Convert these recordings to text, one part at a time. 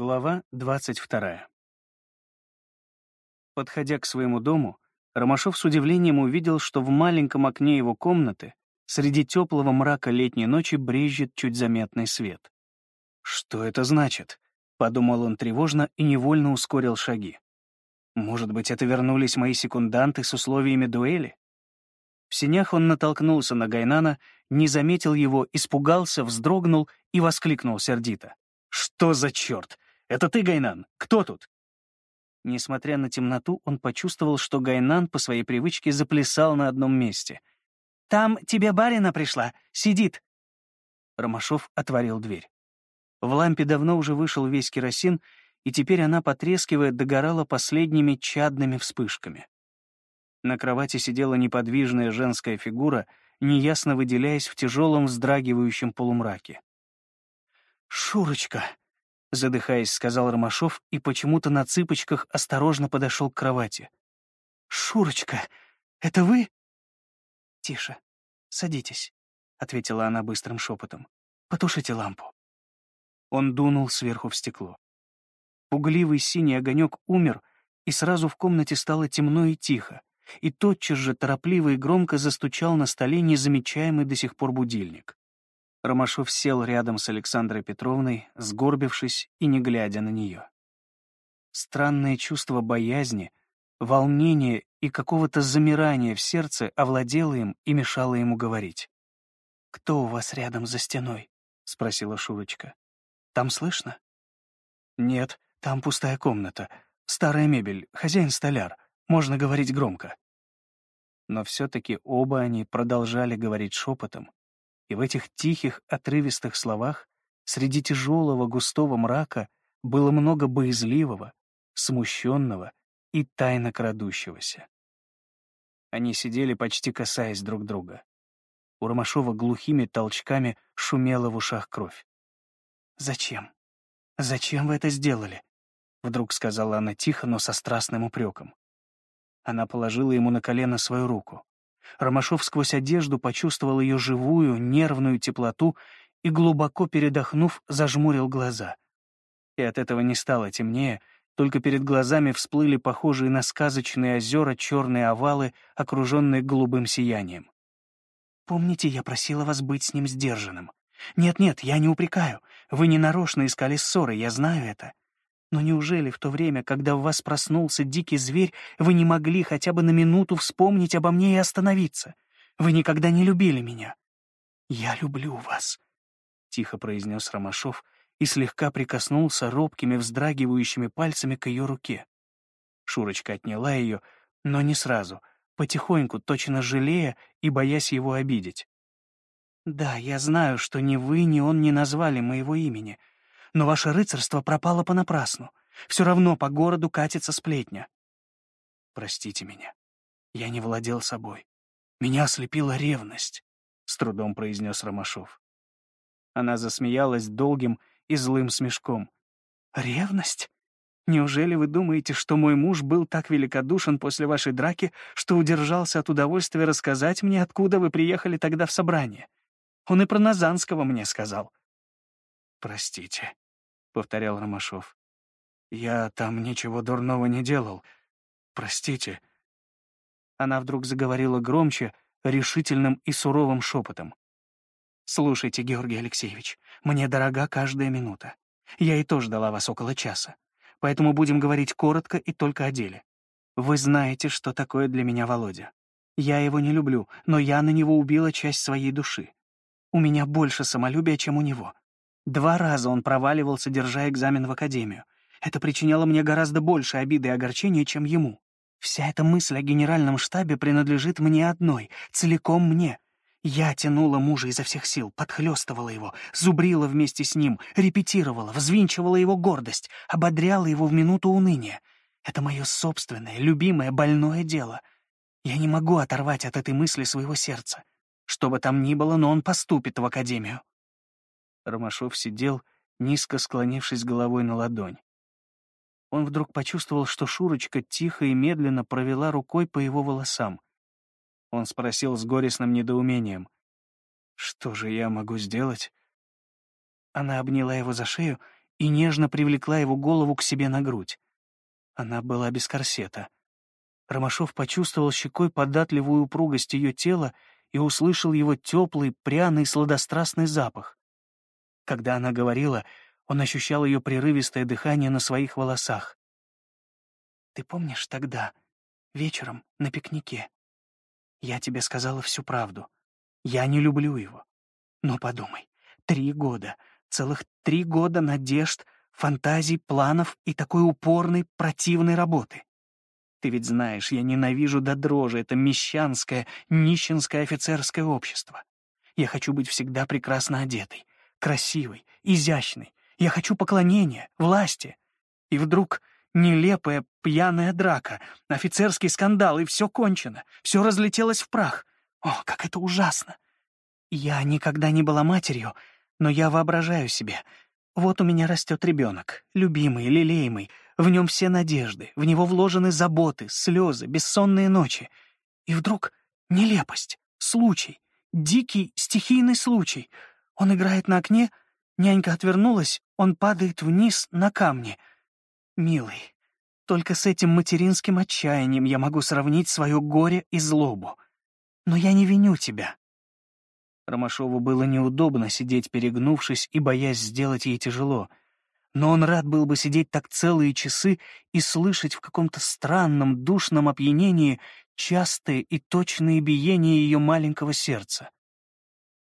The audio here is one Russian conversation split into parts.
Глава 22. Подходя к своему дому, Ромашов с удивлением увидел, что в маленьком окне его комнаты среди теплого мрака летней ночи брежет чуть заметный свет. «Что это значит?» — подумал он тревожно и невольно ускорил шаги. «Может быть, это вернулись мои секунданты с условиями дуэли?» В синях он натолкнулся на Гайнана, не заметил его, испугался, вздрогнул и воскликнул сердито. «Что за черт? Это ты, Гайнан? Кто тут?» Несмотря на темноту, он почувствовал, что Гайнан по своей привычке заплясал на одном месте. «Там тебе барина пришла. Сидит». Ромашов отворил дверь. В лампе давно уже вышел весь керосин, и теперь она, потрескивая, догорала последними чадными вспышками. На кровати сидела неподвижная женская фигура, неясно выделяясь в тяжелом вздрагивающем полумраке. «Шурочка!» — задыхаясь, сказал Ромашов и почему-то на цыпочках осторожно подошел к кровати. «Шурочка, это вы?» «Тише, садитесь», — ответила она быстрым шепотом. «Потушите лампу». Он дунул сверху в стекло. Пугливый синий огонек умер, и сразу в комнате стало темно и тихо, и тотчас же торопливо и громко застучал на столе незамечаемый до сих пор будильник. Ромашов сел рядом с Александрой Петровной, сгорбившись и не глядя на нее. Странное чувство боязни, волнения и какого-то замирания в сердце овладело им и мешало ему говорить. «Кто у вас рядом за стеной?» — спросила Шурочка. «Там слышно?» «Нет, там пустая комната. Старая мебель, хозяин-столяр. Можно говорить громко». Но все-таки оба они продолжали говорить шепотом, и в этих тихих, отрывистых словах, среди тяжелого густого мрака, было много боязливого, смущенного и тайно крадущегося. Они сидели, почти касаясь друг друга. У Ромашова глухими толчками шумела в ушах кровь. «Зачем? Зачем вы это сделали?» — вдруг сказала она тихо, но со страстным упреком. Она положила ему на колено свою руку. Ромашов сквозь одежду почувствовал ее живую, нервную теплоту и, глубоко передохнув, зажмурил глаза. И от этого не стало темнее, только перед глазами всплыли похожие на сказочные озера черные овалы, окруженные голубым сиянием. «Помните, я просила вас быть с ним сдержанным? Нет-нет, я не упрекаю. Вы не нарочно искали ссоры, я знаю это. Но неужели в то время, когда в вас проснулся дикий зверь, вы не могли хотя бы на минуту вспомнить обо мне и остановиться? Вы никогда не любили меня. Я люблю вас, — тихо произнес Ромашов и слегка прикоснулся робкими вздрагивающими пальцами к ее руке. Шурочка отняла ее, но не сразу, потихоньку, точно жалея и боясь его обидеть. «Да, я знаю, что ни вы, ни он не назвали моего имени», но ваше рыцарство пропало понапрасну. Все равно по городу катится сплетня. Простите меня. Я не владел собой. Меня ослепила ревность, — с трудом произнес Ромашов. Она засмеялась долгим и злым смешком. «Ревность? Неужели вы думаете, что мой муж был так великодушен после вашей драки, что удержался от удовольствия рассказать мне, откуда вы приехали тогда в собрание? Он и про Назанского мне сказал. «Простите», — повторял Ромашов. «Я там ничего дурного не делал. Простите». Она вдруг заговорила громче, решительным и суровым шепотом. «Слушайте, Георгий Алексеевич, мне дорога каждая минута. Я и то ждала вас около часа. Поэтому будем говорить коротко и только о деле. Вы знаете, что такое для меня Володя. Я его не люблю, но я на него убила часть своей души. У меня больше самолюбия, чем у него. Два раза он проваливался, держа экзамен в академию. Это причиняло мне гораздо больше обиды и огорчения, чем ему. Вся эта мысль о генеральном штабе принадлежит мне одной, целиком мне. Я тянула мужа изо всех сил, подхлёстывала его, зубрила вместе с ним, репетировала, взвинчивала его гордость, ободряла его в минуту уныния. Это мое собственное, любимое, больное дело. Я не могу оторвать от этой мысли своего сердца. Что бы там ни было, но он поступит в академию. Ромашов сидел, низко склонившись головой на ладонь. Он вдруг почувствовал, что Шурочка тихо и медленно провела рукой по его волосам. Он спросил с горестным недоумением. «Что же я могу сделать?» Она обняла его за шею и нежно привлекла его голову к себе на грудь. Она была без корсета. Ромашов почувствовал щекой податливую упругость ее тела и услышал его теплый, пряный, сладострастный запах. Когда она говорила, он ощущал ее прерывистое дыхание на своих волосах. «Ты помнишь тогда, вечером, на пикнике? Я тебе сказала всю правду. Я не люблю его. Но подумай, три года, целых три года надежд, фантазий, планов и такой упорной, противной работы. Ты ведь знаешь, я ненавижу до дрожи это мещанское, нищенское офицерское общество. Я хочу быть всегда прекрасно одетой, красивой, изящной. Я хочу поклонения, власти. И вдруг нелепая пьяная драка, офицерский скандал, и все кончено, все разлетелось в прах. О, как это ужасно! Я никогда не была матерью, но я воображаю себе. Вот у меня растет ребенок, любимый, лелеемый, в нем все надежды, в него вложены заботы, слезы, бессонные ночи. И вдруг нелепость, случай, дикий стихийный случай. Он играет на окне, нянька отвернулась, он падает вниз на камни. Милый, только с этим материнским отчаянием я могу сравнить свое горе и злобу. Но я не виню тебя. Ромашову было неудобно сидеть перегнувшись и боясь сделать ей тяжело — но он рад был бы сидеть так целые часы и слышать в каком-то странном, душном опьянении частые и точные биения ее маленького сердца.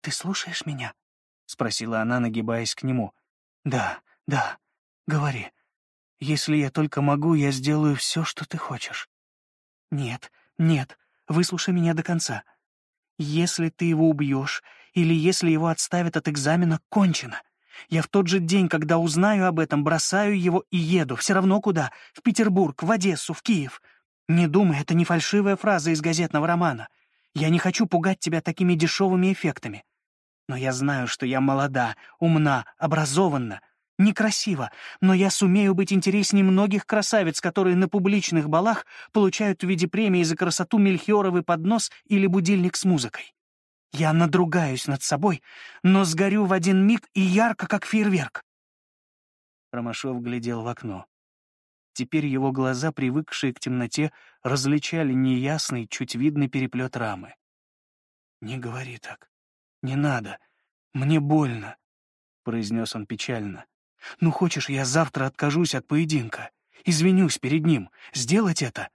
«Ты слушаешь меня?» — спросила она, нагибаясь к нему. «Да, да, говори. Если я только могу, я сделаю все, что ты хочешь». «Нет, нет, выслушай меня до конца. Если ты его убьешь или если его отставят от экзамена, кончено. Я в тот же день, когда узнаю об этом, бросаю его и еду. Все равно куда? В Петербург, в Одессу, в Киев. Не думай, это не фальшивая фраза из газетного романа. Я не хочу пугать тебя такими дешевыми эффектами. Но я знаю, что я молода, умна, образованна, некрасива, но я сумею быть интереснее многих красавиц, которые на публичных балах получают в виде премии за красоту мельхиоровый поднос или будильник с музыкой. Я надругаюсь над собой, но сгорю в один миг и ярко, как фейерверк. Ромашов глядел в окно. Теперь его глаза, привыкшие к темноте, различали неясный, чуть видный переплет рамы. «Не говори так. Не надо. Мне больно», — произнес он печально. «Ну, хочешь, я завтра откажусь от поединка? Извинюсь перед ним. Сделать это?»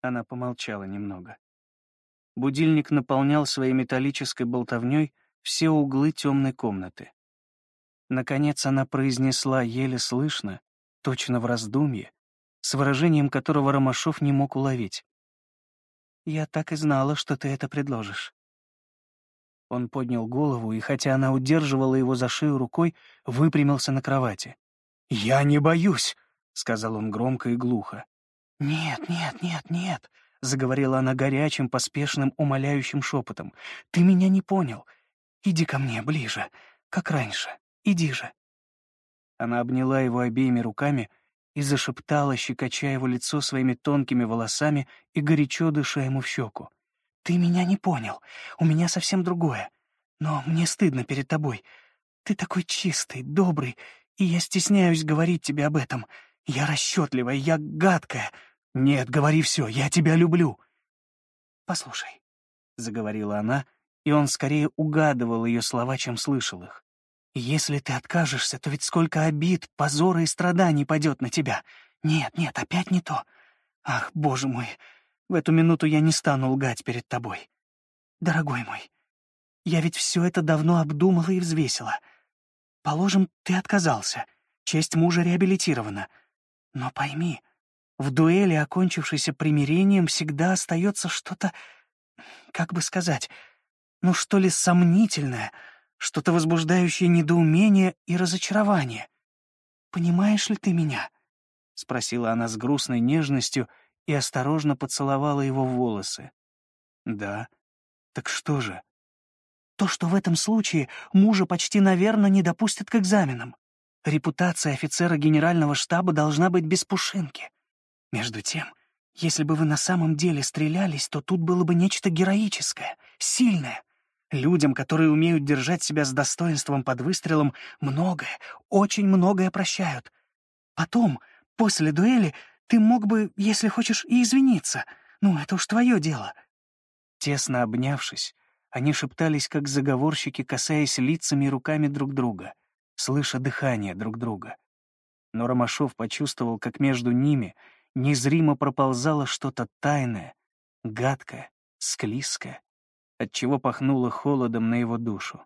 Она помолчала немного. Будильник наполнял своей металлической болтовней все углы темной комнаты. Наконец она произнесла еле слышно, точно в раздумье, с выражением которого Ромашов не мог уловить. «Я так и знала, что ты это предложишь». Он поднял голову, и хотя она удерживала его за шею рукой, выпрямился на кровати. «Я не боюсь», — сказал он громко и глухо. «Нет, нет, нет, нет», — заговорила она горячим, поспешным, умоляющим шепотом. «Ты меня не понял. Иди ко мне ближе, как раньше. Иди же». Она обняла его обеими руками и зашептала, щекоча его лицо своими тонкими волосами и горячо дыша ему в щеку. «Ты меня не понял. У меня совсем другое. Но мне стыдно перед тобой. Ты такой чистый, добрый, и я стесняюсь говорить тебе об этом. Я расчетливая, я гадкая, «Нет, говори все, я тебя люблю». «Послушай», — заговорила она, и он скорее угадывал ее слова, чем слышал их. «Если ты откажешься, то ведь сколько обид, позора и страданий падет на тебя. Нет, нет, опять не то. Ах, боже мой, в эту минуту я не стану лгать перед тобой. Дорогой мой, я ведь все это давно обдумала и взвесила. Положим, ты отказался, честь мужа реабилитирована. Но пойми, в дуэли, окончившейся примирением, всегда остается что-то, как бы сказать, ну что ли сомнительное, что-то возбуждающее недоумение и разочарование. «Понимаешь ли ты меня?» — спросила она с грустной нежностью и осторожно поцеловала его в волосы. «Да. Так что же?» «То, что в этом случае мужа почти, наверное, не допустят к экзаменам. Репутация офицера генерального штаба должна быть без пушинки. Между тем, если бы вы на самом деле стрелялись, то тут было бы нечто героическое, сильное. Людям, которые умеют держать себя с достоинством под выстрелом, многое, очень многое прощают. Потом, после дуэли, ты мог бы, если хочешь, и извиниться. Ну, это уж твое дело». Тесно обнявшись, они шептались, как заговорщики, касаясь лицами и руками друг друга, слыша дыхание друг друга. Но Ромашов почувствовал, как между ними незримо проползало что-то тайное, гадкое, склизкое, отчего пахнуло холодом на его душу.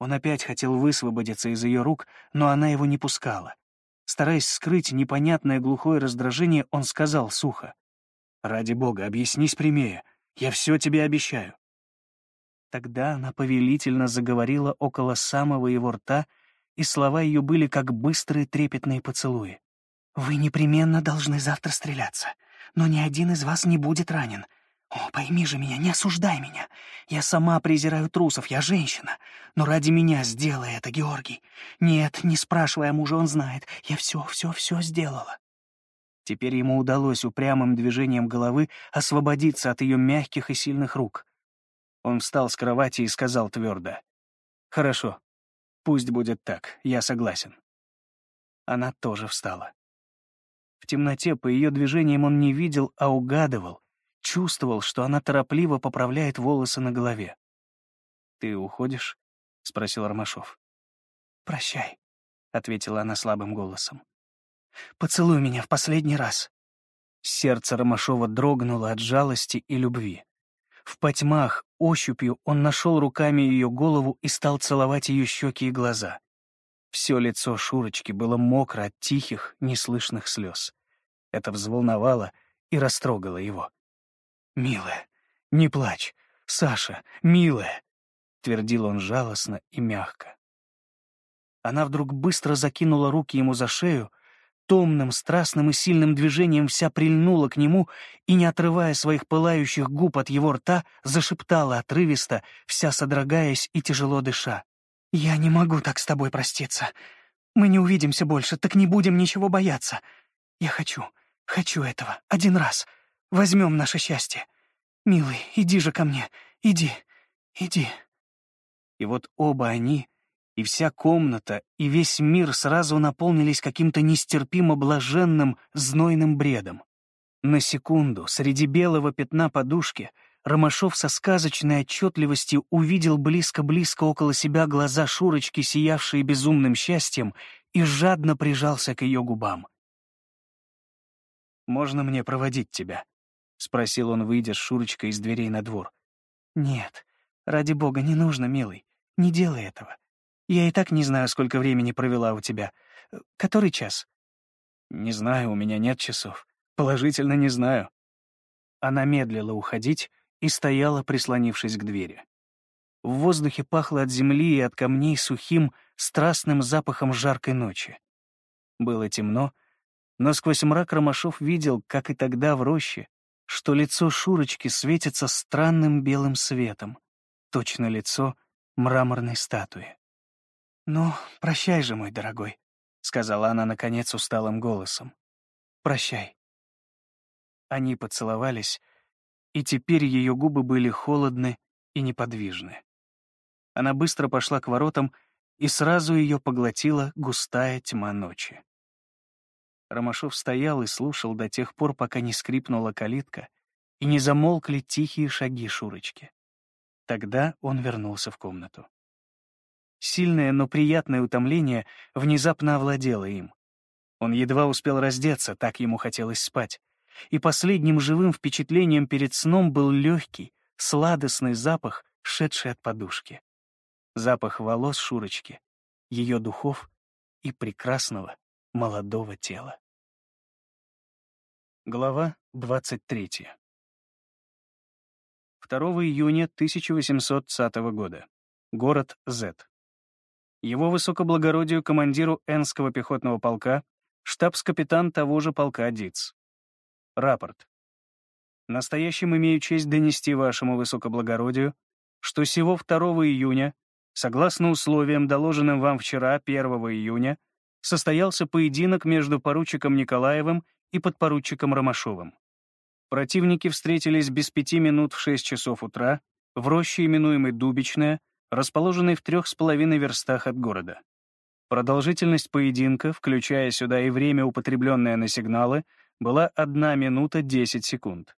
Он опять хотел высвободиться из ее рук, но она его не пускала. Стараясь скрыть непонятное глухое раздражение, он сказал сухо. «Ради бога, объяснись прямее. Я все тебе обещаю». Тогда она повелительно заговорила около самого его рта, и слова ее были как быстрые трепетные поцелуи. «Вы непременно должны завтра стреляться, но ни один из вас не будет ранен. О, пойми же меня, не осуждай меня. Я сама презираю трусов, я женщина. Но ради меня сделай это, Георгий. Нет, не спрашивая мужа, он знает. Я все, все, все сделала. Теперь ему удалось упрямым движением головы освободиться от ее мягких и сильных рук. Он встал с кровати и сказал твердо. «Хорошо, пусть будет так, я согласен». Она тоже встала. В темноте по ее движениям он не видел, а угадывал, чувствовал, что она торопливо поправляет волосы на голове. «Ты уходишь?» — спросил Ромашов. «Прощай», — ответила она слабым голосом. «Поцелуй меня в последний раз». Сердце Ромашова дрогнуло от жалости и любви. В потьмах, ощупью, он нашел руками ее голову и стал целовать ее щеки и глаза. Все лицо Шурочки было мокро от тихих, неслышных слез. Это взволновало и растрогало его. «Милая, не плачь, Саша, милая!» — твердил он жалостно и мягко. Она вдруг быстро закинула руки ему за шею, томным, страстным и сильным движением вся прильнула к нему и, не отрывая своих пылающих губ от его рта, зашептала отрывисто, вся содрогаясь и тяжело дыша. «Я не могу так с тобой проститься. Мы не увидимся больше, так не будем ничего бояться. Я хочу, хочу этого, один раз. Возьмем наше счастье. Милый, иди же ко мне. Иди, иди. И вот оба они, и вся комната, и весь мир сразу наполнились каким-то нестерпимо блаженным, знойным бредом. На секунду, среди белого пятна подушки, Ромашов со сказочной отчетливостью увидел близко-близко около себя глаза Шурочки, сиявшие безумным счастьем, и жадно прижался к ее губам. «Можно мне проводить тебя?» — спросил он, выйдя с Шурочкой из дверей на двор. «Нет, ради бога, не нужно, милый. Не делай этого. Я и так не знаю, сколько времени провела у тебя. Который час?» «Не знаю, у меня нет часов. Положительно не знаю». Она медлила уходить и стояла, прислонившись к двери. В воздухе пахло от земли и от камней сухим, страстным запахом жаркой ночи. Было темно, но сквозь мрак Ромашов видел, как и тогда в роще, что лицо Шурочки светится странным белым светом, точно лицо мраморной статуи. «Ну, прощай же, мой дорогой», — сказала она, наконец, усталым голосом. «Прощай». Они поцеловались, и теперь ее губы были холодны и неподвижны. Она быстро пошла к воротам, и сразу ее поглотила густая тьма ночи. Ромашов стоял и слушал до тех пор, пока не скрипнула калитка и не замолкли тихие шаги Шурочки. Тогда он вернулся в комнату. Сильное, но приятное утомление внезапно овладело им. Он едва успел раздеться, так ему хотелось спать. И последним живым впечатлением перед сном был легкий, сладостный запах, шедший от подушки. Запах волос Шурочки, ее духов и прекрасного, молодого тела. Глава 23. 2 июня 1800 года. Город З. Его высокоблагородию командиру Энского пехотного полка, штабс-капитан того же полка ДИЦ. Рапорт. Настоящим имею честь донести вашему высокоблагородию, что сего 2 июня, согласно условиям, доложенным вам вчера, 1 июня, состоялся поединок между поручиком Николаевым и подпоручиком Ромашовым. Противники встретились без пяти минут в 6 часов утра в роще, именуемой Дубичная, расположенной в трех с половиной верстах от города. Продолжительность поединка, включая сюда и время, употребленное на сигналы, была 1 минута 10 секунд.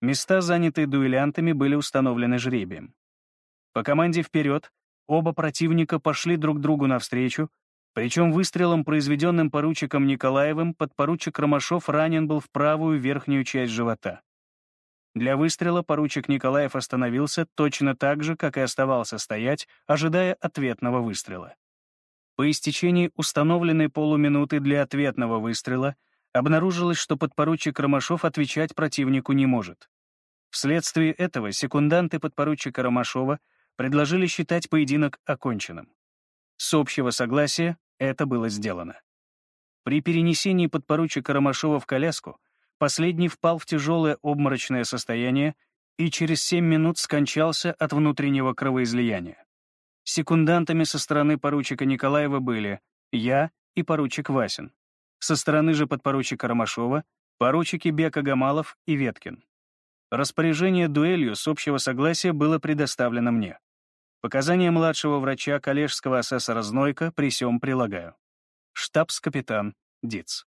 Места, занятые дуэлянтами, были установлены жребием. По команде «Вперед» оба противника пошли друг другу навстречу, причем выстрелом, произведенным поручиком Николаевым, подпоручик Ромашов ранен был в правую верхнюю часть живота. Для выстрела поручик Николаев остановился точно так же, как и оставался стоять, ожидая ответного выстрела. По истечении установленной полуминуты для ответного выстрела обнаружилось, что подпоручик Ромашов отвечать противнику не может. Вследствие этого секунданты подпоручика Ромашова предложили считать поединок оконченным. С общего согласия это было сделано. При перенесении подпоручика Ромашова в коляску последний впал в тяжелое обморочное состояние и через 7 минут скончался от внутреннего кровоизлияния. Секундантами со стороны поручика Николаева были я и поручик Васин. Со стороны же подпоручика Ромашова — поручики Бека Гамалов и Веткин. Распоряжение дуэлью с общего согласия было предоставлено мне. Показания младшего врача коллежского асессора Знойка при сём прилагаю. Штабс-капитан Диц.